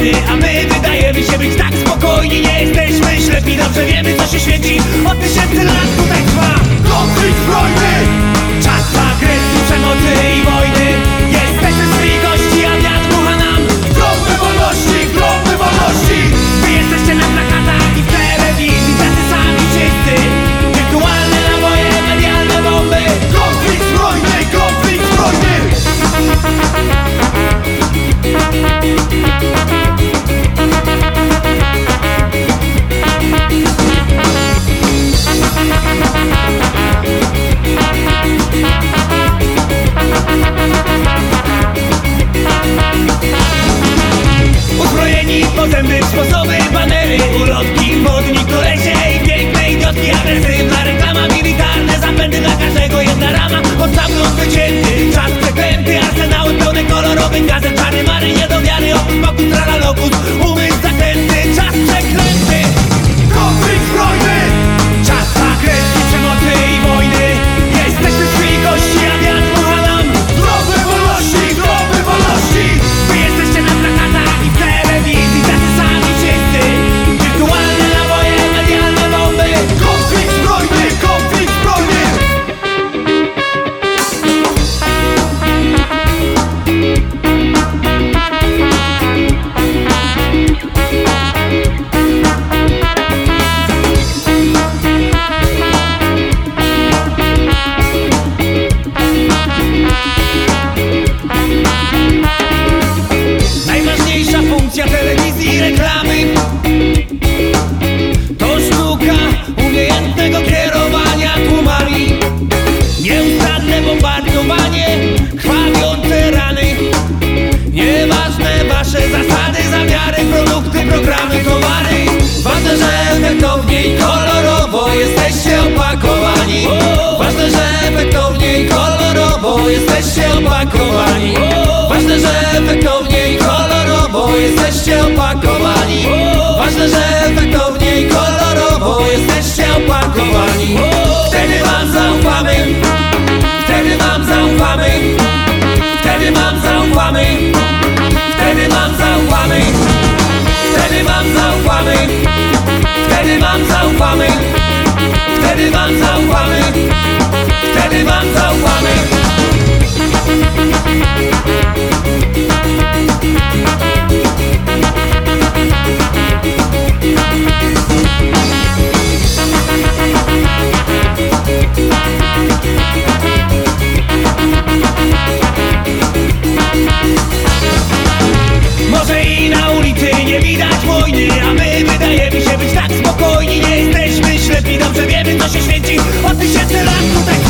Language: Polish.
ty, a my wydajemy się być tak spokojni. Nie jesteśmy ślepi, dobrze wiemy co się święci Od tysięcy lat tutaj trwa. Ulotki, modni, kolesie i piękne idiotki Agresywna reklama, militarne zapędy dla każdego jedna rama. Podstawną wycięty, czas przeklęty, bombardowanie, krwawiące rany. Nieważne wasze zasady, zamiary, produkty, programy, towary. Ważne, że efektownie i kolorowo jesteście opakowani. Ważne, że efektownie i kolorowo jesteście opakowani. Ważne, że efektownie i kolorowo jesteście opakowani. Ważne, że efektownie Wtedy mam zaufamy Wtedy mam zaufamy Wtedy mam zaufamy Wtedy mam zaufamy Na ulicy nie widać wojny A my wydajemy się być tak spokojni. Nie jesteśmy ślepi, dobrze wiemy co się święci. Od tysięcy lat tutaj